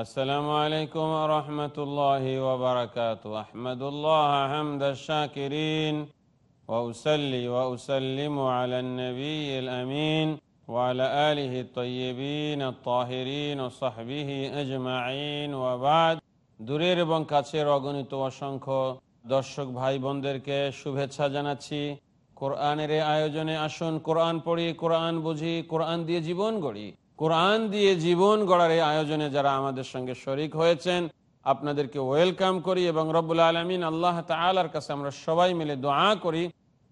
السلام عليكم ورحمة الله وبركاته أحمد الله حمد الشاكرين وأسلي وأسلم على النبي الأمين وعلى آله الطيبين الطاهرين وصحبه أجمعين وبعد দূরের এবং কাছের অগণিত অসংখ্য দর্শক ভাই বোনদেরকে শুভেচ্ছা জানাচ্ছি কোরআনের এই আয়োজনে আসুন কোরআন পড়ি কোরআন বুঝি কোরআন দিয়ে জীবন গড়ি কোরআন দিয়ে জীবন গড়ার এই আয়োজনে যারা আমাদের সঙ্গে শরিক হয়েছেন, আপনাদেরকে ওয়েলকাম করি এবং রব্বুল আলমিন আল্লাহ তালার কাছে আমরা সবাই মিলে দোয়া করি।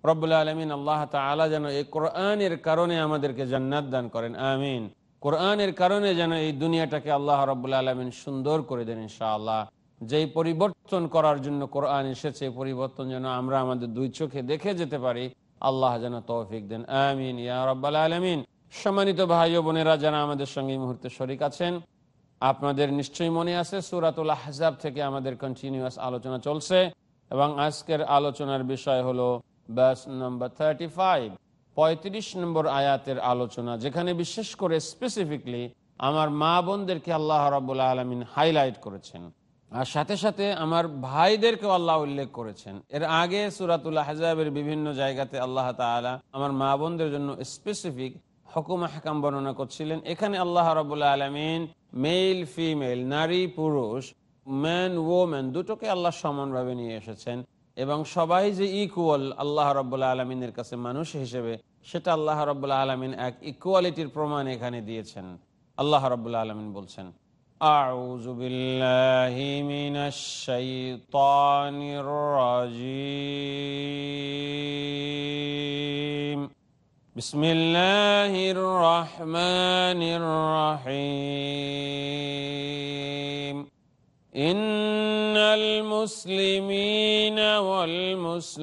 রব্বুল আলমিন আল্লাহ তালা যেন এই কোরআনের কারণে আমাদেরকে জান্নাত দান করেন। আমিন। কোরআনের কারণে যেন এই দুনিয়াটাকে আল্লাহ রব্বুল আলমিন সুন্দর করে দেন ইনশাআল্লাহ। যেই পরিবর্তন করার জন্য কোরআন এসেছে পরিবর্তন যেন আমরা আমাদের দুই চোখে দেখে যেতে পারি। আল্লাহ যেন তৌফিক দেন। আমিন। ইয়া রব্বাল আলমিন। সম্মানিত ভাই ও বোনেরা, যারা আমাদের সঙ্গে এই মুহূর্তে শরিক আছেন, আপনাদের নিশ্চয়ই মনে আছে, সুরাতুল আহজাব থেকে আমাদের কন্টিনিউয়াস আলোচনা চলছে এবং আজকের আলোচনার বিষয় হলো ব্যাস নম্বর থার্টি ফাইভ পঁয়ত্রিশ নম্বর আয়াতের আলোচনা, যেখানে বিশেষ করে স্পেসিফিকলি আমার মা বোনদেরকে আল্লাহ রাবুল আলমিন হাইলাইট করেছেন। আর সাথে সাথে আমার ভাইদেরকেও আল্লাহ উল্লেখ করেছেন। এর আগে সুরাতুল হাজাবের বিভিন্ন জায়গাতে আল্লাহ তালা আমার মা বোনদের জন্য স্পেসিফিক হকুম হাকাম বর্ণনা করছিলেন এখানে আল্লাহ রাবুল্লাহ আলমিন মেল ফিমেল নারী পুরুষ ম্যান ওম্যান দুটোকে আল্লাহ সমানভাবে নিয়ে এসেছেন এবং সবাই যে ইকুয়াল আল্লাহ রব্বুল্লাহ আলমিনের কাছে মানুষ হিসেবে সেটা আল্লাহ রব্বুল্লাহ আলমিন এক ইকুয়ালিটির প্রমাণ এখানে দিয়েছেন আল্লাহ রব্বুল্লাহ আলমিন বলছেন أعوذ بالله من الشيطان الرجيم بسم الله الرحمن الرحيم. إن المسلمين والمسلمات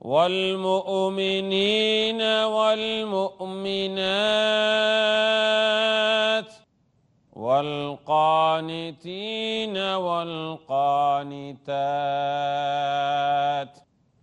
والمؤمنين والمؤمنات والقانتين والقانتات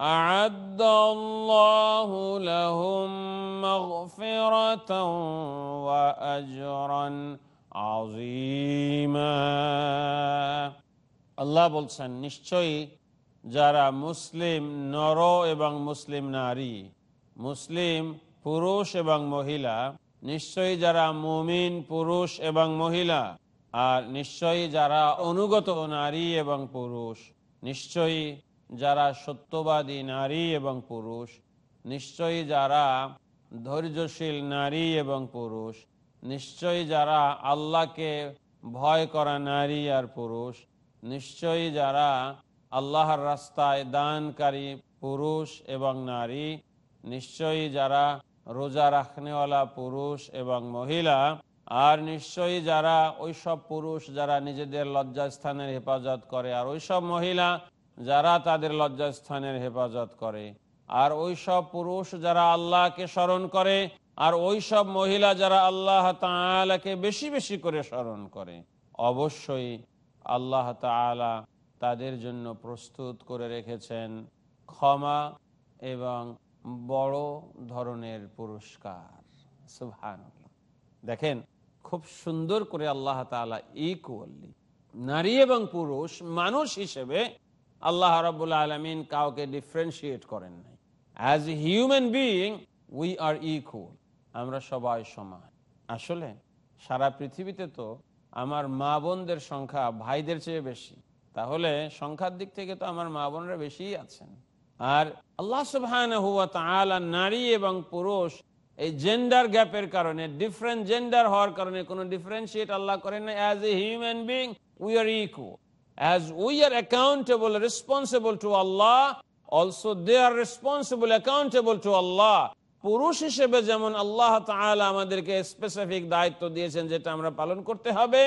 أعد الله لهم مغفرة وأجرا عظيما আল্লাহ বলছেন নিশ্চয়ই যারা মুসলিম নর এবং মুসলিম নারী মুসলিম পুরুষ এবং মহিলা নিশ্চয়ই যারা মুমিন পুরুষ এবং মহিলা আর নিশ্চয়ই যারা অনুগত নারী এবং পুরুষ নিশ্চয়ই যারা সত্যবাদী নারী এবং পুরুষ, নিশ্চয়ই যারা ধৈর্যশীল নারী এবং পুরুষ, নিশ্চয়ই যারা আল্লাহকে ভয় করা নারী আর পুরুষ, নিশ্চয়ই যারা আল্লাহর রাস্তায় দানকারী পুরুষ এবং নারী, নিশ্চয়ই যারা রোজা রাখনেওয়ালা পুরুষ এবং মহিলা, আর নিশ্চয়ই যারা ওইসব পুরুষ যারা নিজেদের লজ্জাস্থানের হেফাজত করে, আর ওইসব মহিলা যারা তাদের লজ্জাস্থানের হেফাজত করে। আর ওইসব পুরুষ যারা আল্লাহকে স্মরণ করে, আর ওইসব মহিলা যারা আল্লাহ তালাকে বেশি বেশি করে স্মরণ করে। অবশ্যই আল্লাহ তালা তাদের জন্য প্রস্তুত করে রেখেছেন ক্ষমা এবং বড় ধরনের পুরস্কার। সুভান দেখেন, খুব সুন্দর করে আল্লাহ তালা ইকুয়ালি নারী এবং পুরুষ মানুষ হিসেবে আল্লাহ রাবুল আলমিন কাউকে ডিফারেন্সিয়েট করেন নাই। As a human being we are equal আমরা সবাই সমান। আসলে সারা পৃথিবীতে তো আমার মা বোনদের সংখ্যা ভাইদের চেয়ে বেশি। তাহলে সংখ্যার দিক থেকে তো আমার মা বোনরা বেশিই আছেন। আর আল্লাহ তাআলা নারী এবং পুরুষ এই জেন্ডার গ্যাপের কারণে ডিফারেন্ট জেন্ডার হওয়ার কারণে কোনো ডিফারেন্সিয়েট আল্লাহ করেন না as a human being we are equal as we are accountable responsible to Allah also they are responsible accountable to Allah পুরুষ হিসেবে যেমন আল্লাহ আমাদেরকে স্পেসিফিক দায়িত্ব দিয়েছেন যেটা আমরা পালন করতে হবে,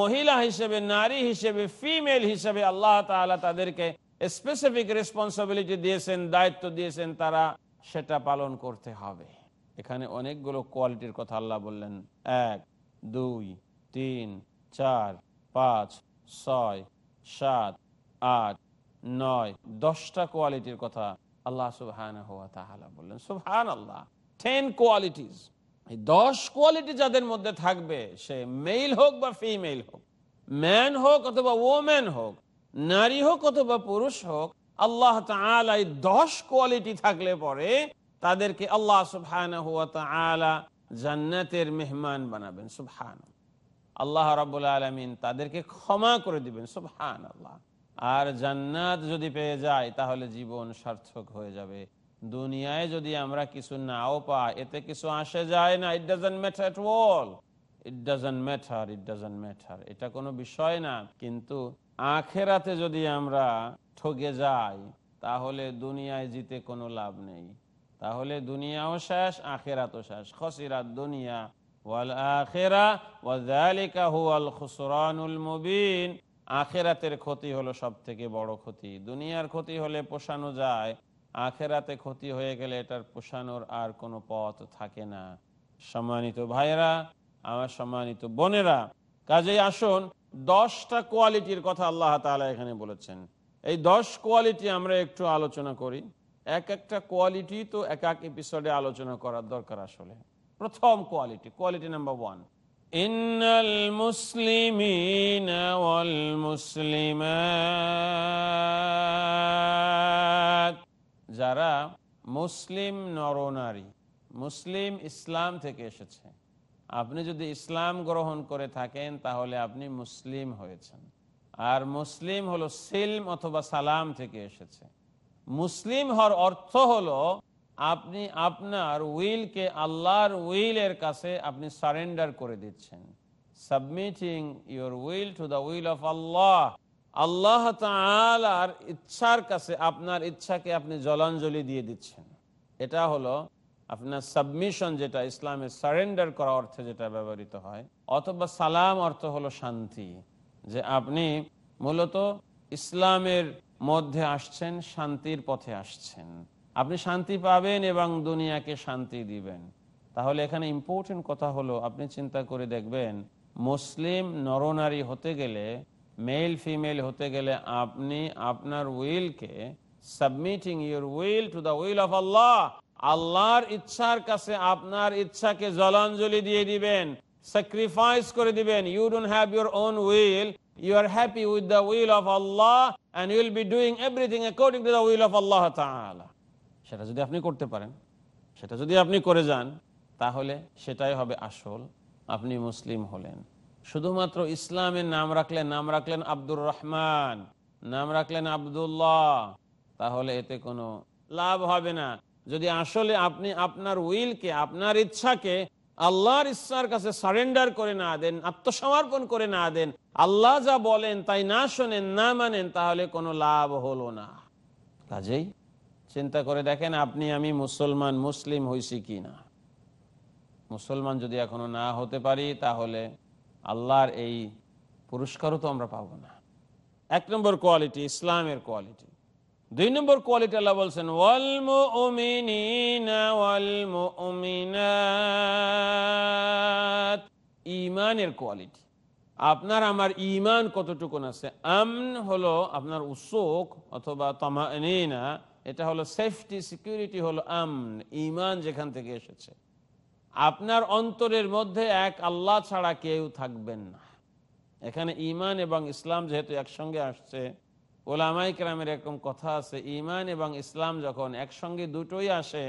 মহিলা হিসেবে, নারী হিসেবে ফিমেল হিসেবে আল্লাহ তাদেরকে স্পেসিফিক রেসপন্সিবিলিটি দিয়েছেন, দায়িত্ব দিয়েছেন, তারা সেটা পালন করতে হবে। এখানে অনেকগুলো কোয়ালিটির কথা আল্লাহ বললেন। এক, দুই, তিন, চার, পাঁচ, ছয় সাত, আট, নয়, দশটা কোয়ালিটির কথা আল্লাহ সুবহান বললেন। সুবহান আল্লাহ টেন কোয়ালিটিস দশ কোয়ালিটি যাদের মধ্যে থাকবে, সে মেল হোক বা ফিমেল হোক ম্যান হোক অথবা ওম্যান হোক, নারী হোক অথবা পুরুষ হোক, আল্লাহ দশ কোয়ালিটি থাকলে পরে তাদেরকে আল্লাহ সুবহান জান্নাতের মেহমান বানাবেন। সুবহান আল্লাহ রাবুল আলমিন তাদেরকে ক্ষমা করে দিবেন সুবহান আল্লাহ আর জান্নাত যদি পেয়ে যায়, তাহলে জীবন সার্থক হয়ে যাবে। দুনিয়ায় যদি আমরা কিছু নাও পাই, এতে কিছু আসে যায় না it doesn't matter at all it doesn't matter it doesn't matter এটা কোনো বিষয় না। কিন্তু আখেরাতে যদি আমরা ঠকে যাই, তাহলে দুনিয়ায় জিতে কোনো লাভ নেই। তাহলে দুনিয়াও শেষ, আখেরাতও শেষ। খসিরাত দুনিয়া আখেরাতের ক্ষতি হলো সব থেকে বড় ক্ষতি। দুনিয়ার ক্ষতি হলে পোষানো যায়। আখেরাতে ক্ষতি হয়ে গেলে এটার পোষানোর আর কোনো পথ থাকে না। সম্মানিত ভাইয়েরা, আমার সম্মানিত বোনেরা, কাজেই আসুন, দশটা কোয়ালিটির কথা আল্লাহ তালা এখানে বলেছেন। এই দশ কোয়ালিটি আমরা একটু আলোচনা করি। এক একটা কোয়ালিটি তো এক এক এপিসোডে আলোচনা করার দরকার আসলে। প্রথম কোয়ালিটি কোয়ালিটি নাম্বার ওয়ান মুসলিমিন ওয়াল মুসলিমাত। যারা মুসলিম নরনারী, মুসলিম ইসলাম থেকে এসেছে। আপনি যদি ইসলাম গ্রহণ করে থাকেন, তাহলে আপনি মুসলিম হয়েছেন। আর মুসলিম হলো সিলম অথবা সালাম থেকে এসেছে। মুসলিম হওয়ার অর্থ হলো আপনি আপনার উইলকে আল্লাহর উইলের কাছে আপনি সারেন্ডার করে দিচ্ছেন। Submitting your will to the will of Allah. Allah তালার ইচ্ছার কাছে আপনার ইচ্ছাকে আপনি জলাঞ্জলি দিয়ে দিচ্ছেন। এটা হলো আপনার সাবমিশন যেটা ইসলামে সারেন্ডার করা অর্থে যেটা ব্যবহৃত হয়, অথবা সালাম অর্থ হলো শান্তি, যে আপনি মূলত ইসলামের মধ্যে আসছেন, শান্তির পথে আসছেন। আপনি শান্তি পাবেন এবং দুনিয়াকে শান্তি দিবেন। তাহলে এখানে ইম্পর্টেন্ট কথা হলো, আপনি চিন্তা করে দেখবেন, মুসলিম নরনারী হতে গেলে মেল ফিমেল হতে গেলে আপনি আপনার উইলকে submitting your will to the will of Allah আল্লাহর ইচ্ছার কাছে আপনার ইচ্ছাকে জলাঞ্জলি দিয়ে দিবেন স্যাক্রিফাইস করে দিবেন। You don't have your own will you are happy with the will of Allah and you be doing everything according to the will of Allah Ta'ala. সেটা যদি আপনি করতে পারেন, সেটা যদি আপনি করে যান, তাহলে সেটাই হবে আসল। আপনি মুসলিম হলেন। শুধুমাত্র ইসলামের নাম রাখলেন নাম রাখলেন আব্দুর রহমান, নাম রাখলেন আবদুল্লাহ। তাহলে এতে কোনো লাভ হবে না। যদি আসলে আপনি আপনার উইলকে, আপনার ইচ্ছাকে আল্লাহর ইচ্ছার কাছে সারেন্ডার করে না দেন, আত্মসমর্পণ করে না দেন, আল্লাহ যা বলেন তাই না শোনেন, না মানেন, তাহলে কোনো লাভ হলো না। কাজেই চিন্তা করে দেখেন আপনি, আমি মুসলমান, মুসলিম হয়েছি কি না মুসলমান যদি এখনও না হতে পারি, তাহলে আল্লাহর এই পুরস্কারও তো আমরা পাবো না। এক নম্বর কোয়ালিটি, ইসলামের কোয়ালিটি। দুই নম্বর কোয়ালিটি আল্লাহ বলছেন ইমানের কোয়ালিটি। আপনার, আমার ইমান কতটুকুন আছে? আমন হলো আপনার উসুক অথবা তমানিনা। এটা হলো সেফটি সিকিউরিটি হলো আমন ইমান যেখান থেকে এসেছে। আপনার অন্তরের মধ্যে এক আল্লাহ ছাড়া কেউ থাকবেন না। এখানে ইমান এবং ইসলাম যেহেতু একসঙ্গে আসছে ওলামাই কেরামের এরকম কথা আছে, ইমান এবং ইসলাম যখন একসঙ্গে দুটোই আসে,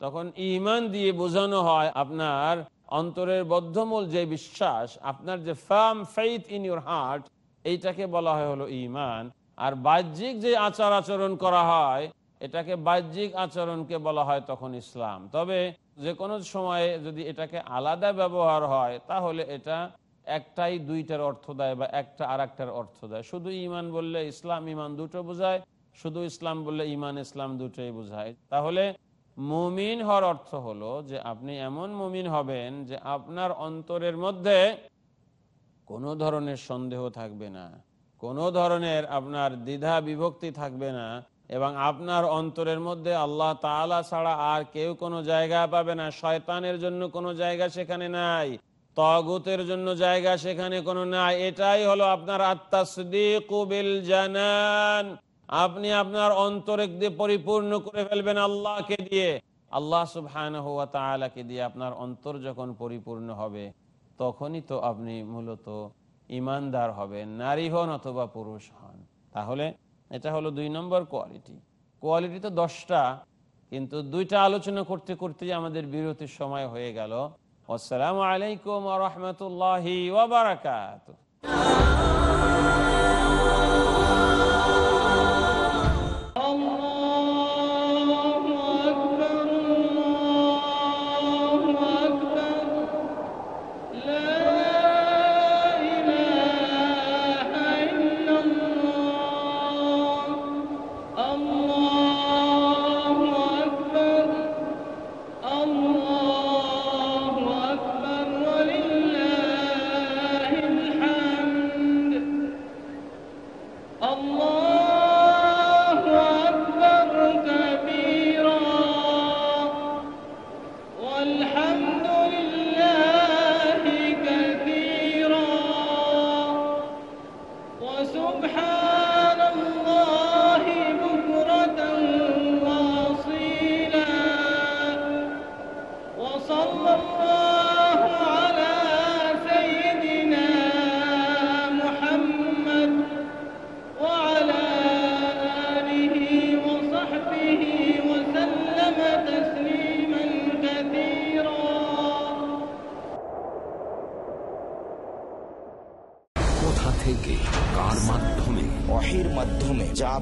তখন ইমান দিয়ে বোঝানো হয় আপনার অন্তরের বদ্ধমূল যে বিশ্বাস, আপনার যে firm faith in your heart এইটাকে বলা হয় হলো ইমান। আর বাহ্যিক যে আচার আচরণ করা হয় এটাকে বাহ্যিক আচরণকে বলা হয় তখন ইসলাম। তবে যে কোনো সময়ে যদি এটাকে আলাদা ব্যবহার হয়, তাহলে এটা একটাই দুইটার অর্থ দেয় বা একটা আর একটার অর্থ দেয়। শুধু ইমান বললে ইসলাম ইমান দুটো বোঝায়, শুধু ইসলাম বললে ইমান ইসলাম দুটোই বোঝায়। তাহলে মুমিন হওয়ার অর্থ হলো যে আপনি এমন মুমিন হবেন যে আপনার অন্তরের মধ্যে কোনো ধরনের সন্দেহ থাকবে না। কোনো ধরনের আপনার দ্বিধা বিভক্তি থাকবে না। এবং আপনার অন্তরের মধ্যে আল্লাহ তাআলা ছাড়া আর কেউ কোনো জায়গা পাবে না। শয়তানের জন্য কোনো জায়গা সেখানে নাই, তগুতের জন্য জায়গা সেখানে কোনো নাই। এটাই হলো আপনার আত্মা আত্মাসদিকুবিল জানান। আপনি আপনার অন্তরে দিয়ে পরিপূর্ণ করে ফেলবেন আল্লাহকে দিয়ে। আল্লাহ সুবহানাহু ওয়া তাআলাকে দিয়ে আপনার অন্তর যখন পরিপূর্ণ হবে, তখনই তো আপনি মূলত ইমানদার হবেন, নারী হন অথবা পুরুষ হন। তাহলে এটা হলো দুই নম্বর কোয়ালিটি কোয়ালিটি তো দশটা, কিন্তু দুইটা আলোচনা করতে করতে আমাদের বিরতির সময় হয়ে গেল। আসসালামু আলাইকুম রহমতুল্লাহি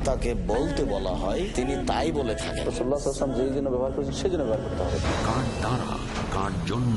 তাকে বলতে বলা হয় তিনি তাই বলে থাকেন। রসুল্লাহাম যেই জন্য ব্যবহার করছেন সেই জন্য ব্যবহার করতে হবে। কার দ্বারা কার জন্য?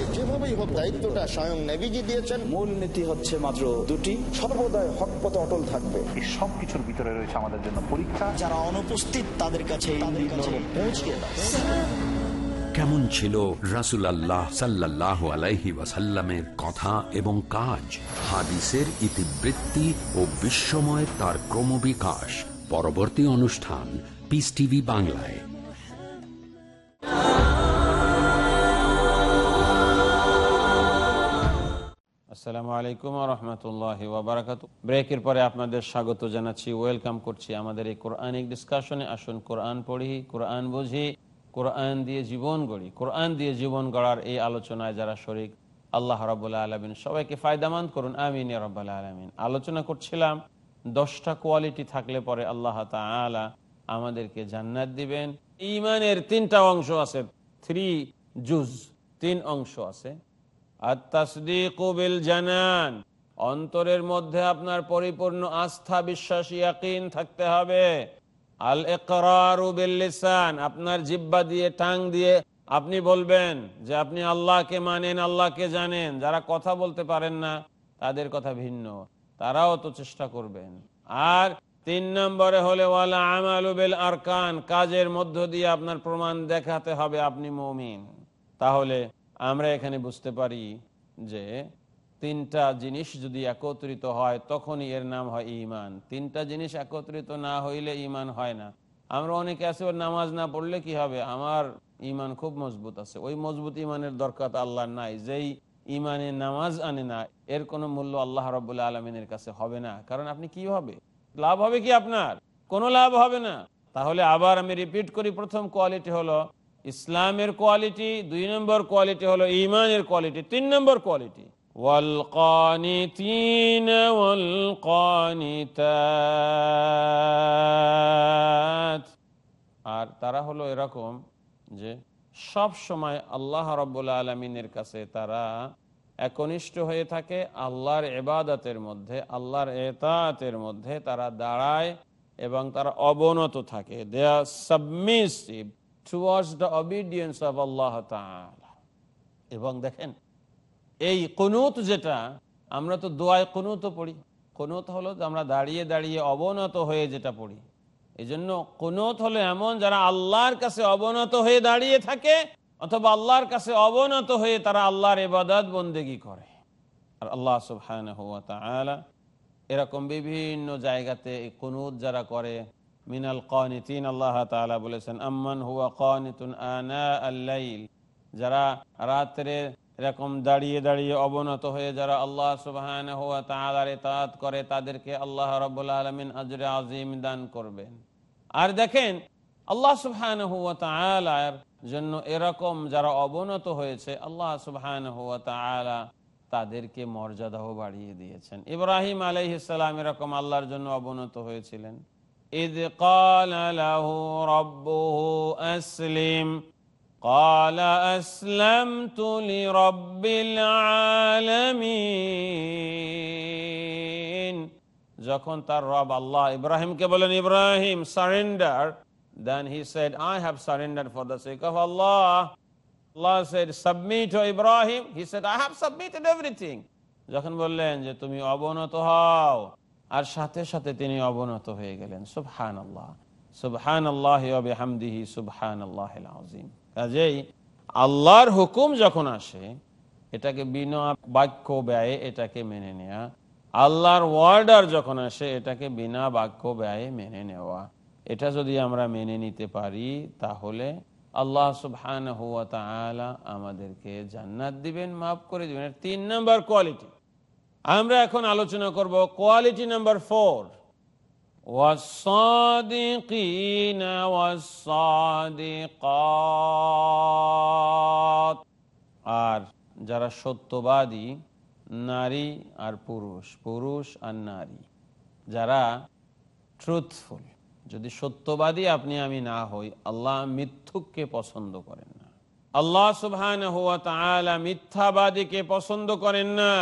দায়িত্বটা স্বয়ং নেভিজি দিয়েছেন। মূল নীতি হচ্ছে মাত্র দুটি। সর্বদাই হক পথে অটল থাকবে। এই সব কিছুর ভিতরে রয়েছে আমাদের জন্য পরীক্ষা। যারা অনুপস্থিত তাদের কাছে পৌঁছে কেমন ছিল রাসুল আল্লাহ সাল্লাহ আলাইহি ওয়াসাল্লামের কথা এবং কাজ? হাদিসের ইতিবৃত্তি ও বিশ্বময় তার ক্রমবিকাশ। পরবর্তী অনুষ্ঠান পিস টিভি বাংলায়। আলাইকুম পরে আপনাদের স্বাগত জানাচ্ছি, ওয়েলকাম করছি আমাদের এই আসুন কোরআন পড়ি, কোরআন বুঝি, কোরআন দিয়ে জীবন গড়ি। কোরআন দিয়ে জীবন গড়ার এই আলোচনায় যারা আল্লাহ সবাইকে ফায়দামান্দ করুন রব্বাল আলমিন। আলোচনা করছিলাম, দশটা কোয়ালিটি থাকলে পরে আল্লাহ আমাদেরকে জান্নাত দিবেন। ইমানের তিনটা অংশ আছে থ্রি জুজ তিন অংশ আছে। জানান অন্তরের মধ্যে আপনার পরিপূর্ণ আস্থা, বিশ্বাস, ইয়াকিন থাকতে হবে। আল বিল আপনার জিব্বা দিয়ে, টাং দিয়ে আপনি বলবেন যে আপনি আল্লাহকে মানেন, আল্লাহকে জানেন। যারা কথা বলতে পারেন না, তাদের কথা ভিন্ন। তারাও তো চেষ্টা করবেন। আর তিন নম্বরে হলে ওয়ালা আরকান কাজের মধ্য দিয়ে আপনার প্রমাণ দেখাতে হবে আপনি মমিন। তাহলে আমরা এখানে বুঝতে পারি যে তিনটা জিনিস যদি একত্রিত হয়, তখনই এর নাম হয় ইমান তিনটা জিনিস একত্রিত না হইলে ইমান হয় না। আমরা অনেকে আছে, ওর নামাজ না পড়লে কি হবে? আমার ইমান খুব মজবুত আছে। ওই মজবুত ইমানের দরকার আল্লাহ নাই। যেই ইমানে নামাজ আনে না, এর কোনো মূল্য আল্লাহ রবাহ আলমিনের কাছে হবে না। কারণ আপনি কি হবে? লাভ হবে কি আপনার? কোনো লাভ হবে না। তাহলে আবার আমি রিপিট করি, প্রথম কোয়ালিটি হলো ইসলামের কোয়ালিটি দুই নম্বর কোয়ালিটি হলো ইমানের কোয়ালিটি তিন নম্বর কোয়ালিটি والقانتين والقانتات আর তারা হলো এরকম যে সব সময় আল্লাহ রব্বুল্লা আলমিনের কাছে তারা একনিষ্ঠ হয়ে থাকে আল্লাহর এবাদতের মধ্যে আল্লাহর এতাতের মধ্যে তারা দাঁড়ায় এবং তারা অবনত থাকে they are submissive towards the obedience of Allah এবং দেখেন, এই কনুত যেটা, আমরা তো দোয়ায় কনুত পড়ি। কনুত হলো আমরা দাঁড়িয়ে দাঁড়িয়ে অবনত হয়ে যেটা পড়ি। এই জন্য কনুত হলো এমন যারা আল্লাহর কাছে অবনত হয়ে দাঁড়িয়ে থাকে, অথবা আল্লাহর কাছে অবনত হয়ে তারা আল্লাহর এবাদত বন্দেগি করে। আর আল্লাহ সুবহান এরকম বিভিন্ন জায়গাতে এই কুনুত যারা করে মিনাল যারা দাঁড়িয়ে দাঁড়িয়ে অবনত হয়ে যারা আল্লাহ সুবহান হুয়া করে, তাদেরকে আল্লাহ রাব্বুল আলামিন আজরে আজিম দান করবেন। আর দেখেন, আল্লাহ জন্য এরকম যারা অবনত হয়েছে, আল্লাহ সুবহান তাদেরকে মর্যাদাও বাড়িয়ে দিয়েছেন। ইব্রাহিম আলাইহিসসালাম এরকম আল্লাহর জন্য অবনত হয়েছিলেন। إذ قال له ربه أسلم قال أسلمت لرب العالمين যখন তার রব আল্লাহ ইব্রাহিমকে বলেন Ibrahim surrender then he said I have surrendered for the sake of Allah Allah said submit to Ibrahim he said I have submitted everything যখন বললেন যে তুমি অবনত হও আর সাথে সাথে তিনি অবনত হয়ে গেলেন। সুবহান আল্লাহ সুবহান আল্লাহ হামদিহি সুবহান আল্লাহ আজিম কাজেই আল্লাহর হুকুম যখন আসে, এটাকে বিনা বাক্য ব্যয়ে এটাকে মেনে নেওয়া আল্লাহর ওয়ার্ডার যখন আসে, এটাকে বিনা বাক্য ব্যয়ে মেনে নেওয়া। এটা যদি আমরা মেনে নিতে পারি, তাহলে আল্লাহ সুবহান হুয়া তাআলা আমাদেরকে জান্নাত দিবেন, মাফ করে দিবেন। তিন নাম্বার কোয়ালিটি। আমরা এখন আলোচনা করব কোয়ালিটি নাম্বার ফোর والصادقين والصادقات আর যারা সত্যবাদী নারী আর পুরুষ পুরুষ আর নারী যারা ট্রুথফুল যদি সত্যবাদী আপনি আমি না হই আল্লাহ মিথ্যুককে পছন্দ করেন না আল্লাহ সুবহান হুয়া তাআলা মিথ্যাবাদীকে পছন্দ করেন না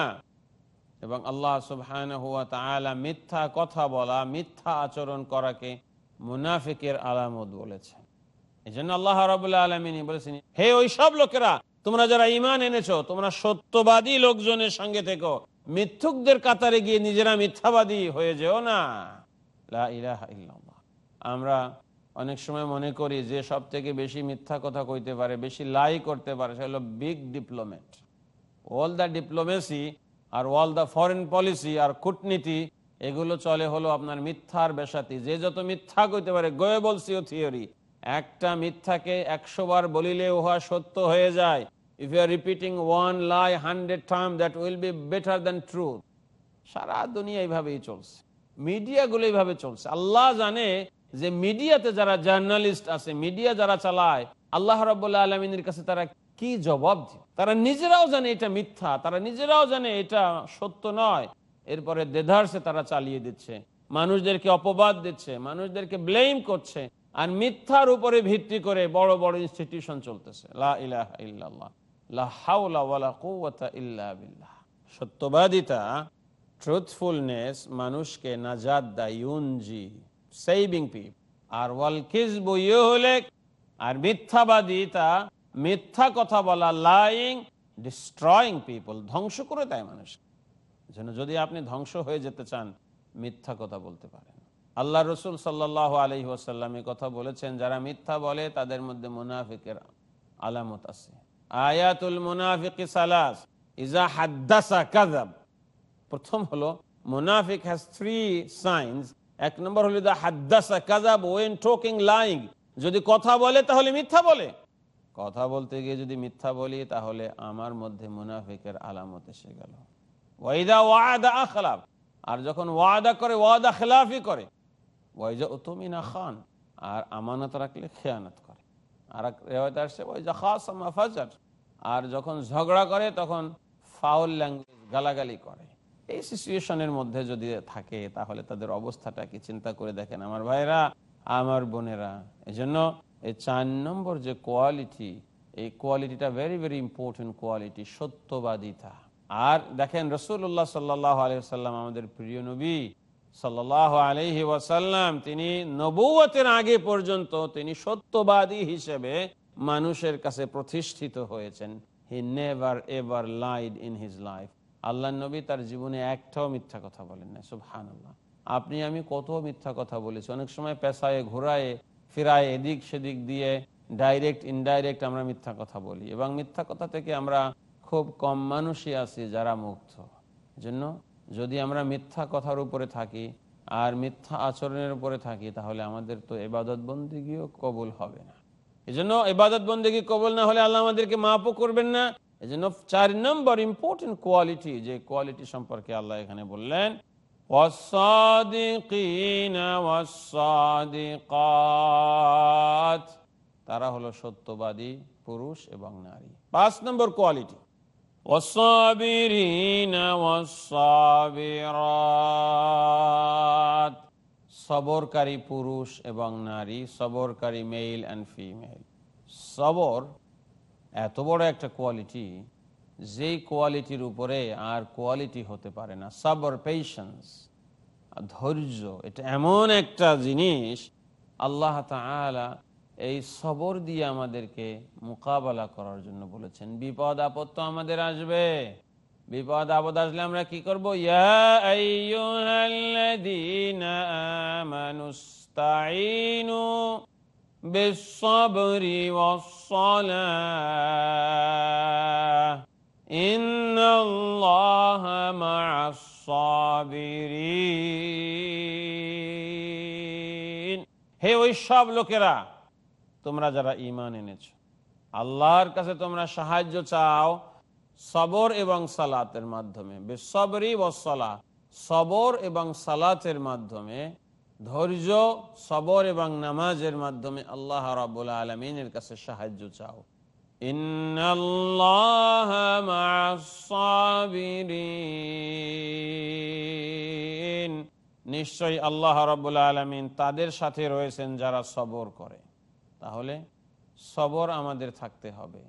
এবং আল্লাহ সুবহান হুয়া তাআলা মিথ্যা কথা বলা, মিথ্যা আচরণ করাকে মুনাফিকের আলামত বলেছেন এই জন্য আল্লাহ রাবুল্লাহ আলমিনী বলেছেন, হে ওই সব লোকেরা, তোমরা যারা ইমান এনেছো, তোমরা সত্যবাদী লোকজনের সঙ্গে থেকো। মিথ্যুকদের কাতারে গিয়ে নিজেরা মিথ্যাবাদী হয়ে যেও না। আমরা অনেক সময় মনে করি যে সব থেকে বেশি মিথ্যা কথা কইতে পারে, বেশি লাই করতে পারে সে হলো big diplomat all the diplomacy R all the foreign policy আর কূটনীতি, এগুলো চলে হলো আপনার মিথ্যার বেসাতি যে যত মিথ্যা কইতে পারে, গয়ে বলছি ও থিওরি। একটা মিথ্যাকে একশো বার বলিলে উহা সত্য হয়ে যায়। If you are repeating one lie hundred time that will be better than truth সারা দুনিয়া এইভাবেই চলছে। মিডিয়াগুলো এইভাবে চলছে। আল্লাহ জানে যে মিডিয়াতে যারা জার্নালিস্ট আছে, মিডিয়া যারা চালায়, আল্লাহ রবাহ আলমিনের কাছে তারা কি জবাব দিবে? তারা নিজেরাও জানে এটা মিথ্যা, তারা নিজেরাও জানে এটা সত্য নয়। এরপরে দেধারসে তারা চালিয়ে দিচ্ছে। মানুষদেরকে অপবাদ দিচ্ছে, মানুষদেরকে ব্লেম করছে। আর মিথ্যার উপরে ভিত্তি করে বড় বড় ইনস্টিটিউশন চলতেছে। সত্যবাদিতা ট্রুথফুলনেস মানুষকে নাজাদ দেয় ইউনজি সেভিং পিপ আর ওয়াল কিজবু ইউহলিক, আর মিথ্যাবাদিতা মিথ্যা কথা বলা লাইং ডিস্ট্রয়িং পিপল ধ্বংস করে দেয় মানুষ। যেন যদি আপনি ধ্বংস হয়ে যেতে চান, মিথ্যা কথা বলতে পারেন। আল্লাহ রসুল সাল্লাহ আলহি ওসাল্লাম কথা বলেছেন, যারা মিথ্যা বলে, তাদের মধ্যে মুনাফিকের আলামত আছে। আয়াতুল মুনাফিক কাজাব প্রথম হলো, মুনাফিক হ্যাজ থ্রি সাইন্স এক নম্বর হলো দা হাদ্দাসা কাজাব ওয়েন টোকিং লাইং যদি কথা বলে, তাহলে মিথ্যা বলে। কথা বলতে গিয়ে যদি মিথ্যা বলি, তাহলে আমার মধ্যে মুনাফিকের আলামত এসে গেল। ওয়াইদা ওয়াদা আর যখন ওয়াদা করে, ওয়াদা খেলাফি করে খান। আর আমানত রাখলে খেয়ানত করে। আর এক আসছে আর যখন ঝগড়া করে, তখন ফাউল ল্যাঙ্গুয়েজ গালাগালি করে। এই সিচুয়েশনের মধ্যে যদি থাকে, তাহলে তাদের অবস্থাটা কি? চিন্তা করে দেখেন আমার ভাইরা, আমার বোনেরা। এই জন্য এই চার নম্বর যে কোয়ালিটি এই কোয়ালিটিটা ভেরি ভেরি ইম্পর্টেন্ট কোয়ালিটি সত্যবাদিতা। আর দেখেন রসুল্লাহ সাল্লাহ আলহাম আমাদের প্রিয় নবী সাল্লাহ আলহি ওয়াসাল্লাম, তিনি নবুয়তের আগে পর্যন্ত তিনি সত্যবাদী হিসেবে মানুষের কাছে প্রতিষ্ঠিত হয়েছেন। He never ever lied in his life Allah নবী তার জীবনে একটাও মিথ্যা কথা বলেন না সুবহান আপনি, আমি কত মিথ্যা কথা বলেছি। অনেক সময় পেশায় ঘোরায় ফিরায় এদিক সেদিক দিয়ে ডাইরেক্ট ইনডাইরেক্ট আমরা মিথ্যা কথা বলি। এবং মিথ্যা কথা থেকে আমরা খুব কম মানুষই আছি যারা মুক্ত জন্য যদি আমরা মিথ্যা কথার উপরে থাকি আর মিথ্যা আচরণের উপরে থাকি, তাহলে আমাদের তো এবাদত বন্দিগিও কবুল হবে না। এই জন্য এবাদত বন্দিগি কবুল না হলে আল্লাহ আমাদেরকে মাপও করবেন না। এই জন্য চার নম্বর ইম্পর্টেন্ট কোয়ালিটি যে কোয়ালিটি সম্পর্কে আল্লাহ এখানে বললেন তারা হলো সত্যবাদী পুরুষ এবং নারী। পাঁচ নম্বর কোয়ালিটি। সবরকারী পুরুষ এবং নারী, সবরকারী মেল অ্যান্ড ফিমেল সবর এত বড় একটা কোয়ালিটি যেই কোয়ালিটির উপরে আর কোয়ালিটি হতে পারে না সাবর পেশেন্স ধৈর্য এটা এমন একটা জিনিস আল্লাহ তালা এই সবর দিয়ে আমাদেরকে মোকাবেলা করার জন্য বলেছেন বিপদ আপদ তো আমাদের আসবে বিপদ আপদ আসলে আমরা কি করবো মানুস্তাইনু بالصبر والصلاة إن الله مع الصابرين হে ওই সব লোকেরা তোমরা যারা ইমান এনেছ আল্লাহর কাছে তোমরা সাহায্য চাও সবর এবং সালাতের মাধ্যমে বেসবরি ওসলা সবর এবং সালাতের মাধ্যমে ধৈর্য সবর এবং নামাজের মাধ্যমে আল্লাহ রাবুল আলমিনের কাছে সাহায্য চাও নিশ্চয় আল্লাহ রাবুল আলমিন তাদের সাথে রয়েছেন যারা সবর করে। তাহলে সবর আমাদের থাকতে হবে।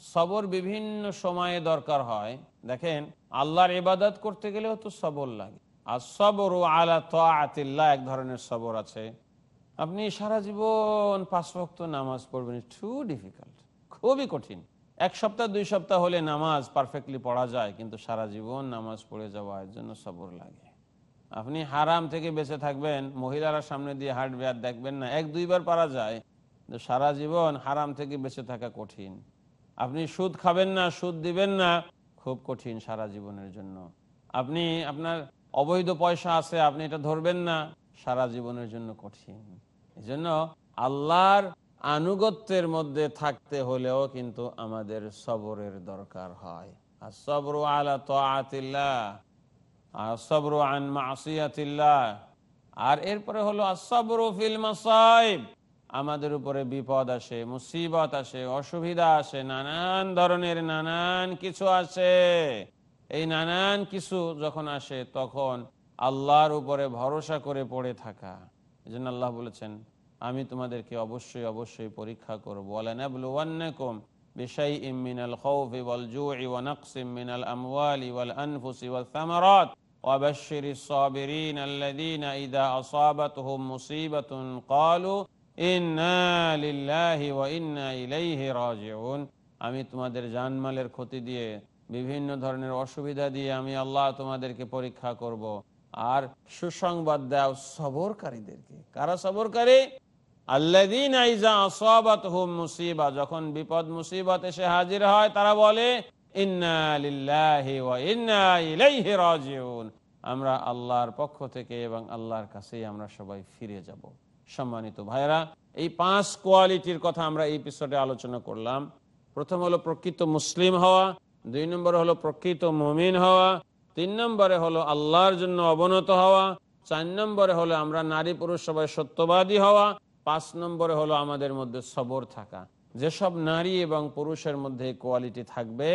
সবর বিভিন্ন সময়ে দরকার হয়। দেখেন, আল্লাহর ইবাদত করতে গেলেও তো সবর লাগে। আর সবর ও আলা তাতিল্লাহ এক ধরনের সবর আছে। আপনি সারা জীবন পাঁচ ভক্ত নামাজ পড়বেন টু ডিফিকাল্ট খুবই কঠিন। এক সপ্তাহ, দুই সপ্তাহ হলে নামাজ পারফেক্টলি পড়া যায়, কিন্তু সারা জীবন নামাজ পড়ে যাওয়ার জন্য সবর লাগে। আপনি হারাম থেকে বেঁচে থাকবেন, মহিলারা সামনে দিয়ে হাঁটবে আর দেখবেন না, এক, দুইবার পারা যায়, কিন্তু সারা জীবন হারাম থেকে বেঁচে থাকা কঠিন। আপনি সুদ খাবেন না, সুদ দিবেন না, খুব কঠিন সারা জীবনের জন্য। আপনি, আপনার অবৈধ পয়সা আছে, আপনি এটা ধরবেন না, সারা জীবনের জন্য কঠিন। এই জন্য আল্লাহর আনুগত্যের মধ্যে থাকতে হলেও কিন্তু আমাদের সবরের দরকার হয়। আর সবর আলা তো আর সবর আন মাসিয়াতিল্লাহ, আর এরপরে হলো আসবর ফিল মাসাইব। আমাদের উপরে বিপদ আসে, মুসিবত আসে, অসুবিধা আসে, নানান ধরনের নানান কিছু আসে। এই নানান কিছু যখন আসে তখন আল্লাহর উপরে ভরসা করে পড়ে থাকা। এই আল্লাহ বলেছেন আমি তোমাদেরকে অবশ্যই অবশ্যই পরীক্ষা করবো বলেন بشيء من الخوف والجوع ونقص من الأموال والأنفس والثمرات وبشر الصابرين الذين إذا أصابتهم مصيبة قالوا إنا لله وإنا إليه راجعون আমি তোমাদের জানমালের ক্ষতি দিয়ে বিভিন্ন ধরনের অসুবিধা দিয়ে আমি আল্লাহ তোমাদেরকে পরীক্ষা করব। আর সুসংবাদ দাও সবরকারীদেরকে কারা সবরকারী আল্লাদিন আইজা আসাবাত হুম মুসিবা, যখন বিপদ, মুসিবত এসে হাজির হয়, তারা বলে আমরা আল্লাহর পক্ষ থেকে এবং আল্লাহর কাছেই আমরা সবাই ফিরে যাব। সম্মানিত ভাইরা এই পাঁচ কোয়ালিটির কথা আমরা এই এপিসোডে আলোচনা করলাম। প্রথম হলো প্রকৃত মুসলিম হওয়া, দুই নম্বরে হলো প্রকৃত মমিন হওয়া, তিন নম্বরে হলো আল্লাহর জন্য অবনত হওয়া, চার নম্বরে হলো আমরা নারী পুরুষ সবাই সত্যবাদী হওয়া পাঁচ নম্বরে হলো আমাদের মধ্যে সবর থাকা। যেসব নারী এবং পুরুষের মধ্যে কোয়ালিটি থাকবে,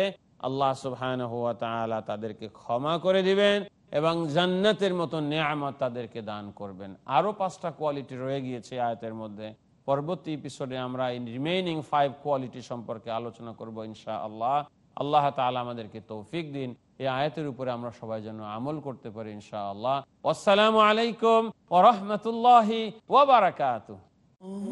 আল্লাহ সুবহান হুয়া তাআলা তাদেরকে ক্ষমা করে দিবেন এবং জান্নাতের মতো নেয়ামত তাদেরকে দান করবেন। আরও পাঁচটা কোয়ালিটি রয়ে গিয়েছে আয়াতের মধ্যে। পরবর্তী এপিসোডে আমরা এই রিমেইনিং ফাইভ কোয়ালিটি সম্পর্কে আলোচনা করব ইনশা আল্লাহ আল্লাহ তাআলা আমাদেরকে তৌফিক দিন। এই আয়াতের উপরে আমরা সবাই যেন আমল করতে পারি ইনশা আল্লাহ আসসালামু আলাইকুম ওরহমতুল্লাহি ওয়াবারাকাতুহ Oh.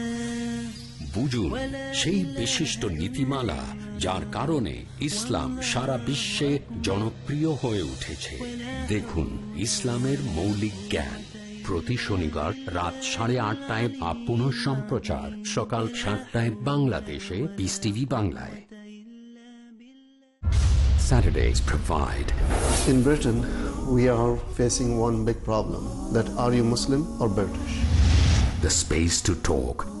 বুঝুন সেই বিশিষ্ট নীতিমালা যার কারণে ইসলাম সারা বিশ্বে জনপ্রিয় হয়ে উঠেছে। দেখুন ইসলামের মৌলিক জ্ঞান। প্রতি শনিবার রাত সাড়ে আটটায় বা পুনঃ সম্প্রচার। সকাল সাতটায় বাংলাদেশে পিস টিভি বাংলায়। Saturdays provide. In Britain, we are facing one big problem that are you Muslim or British? the space to talk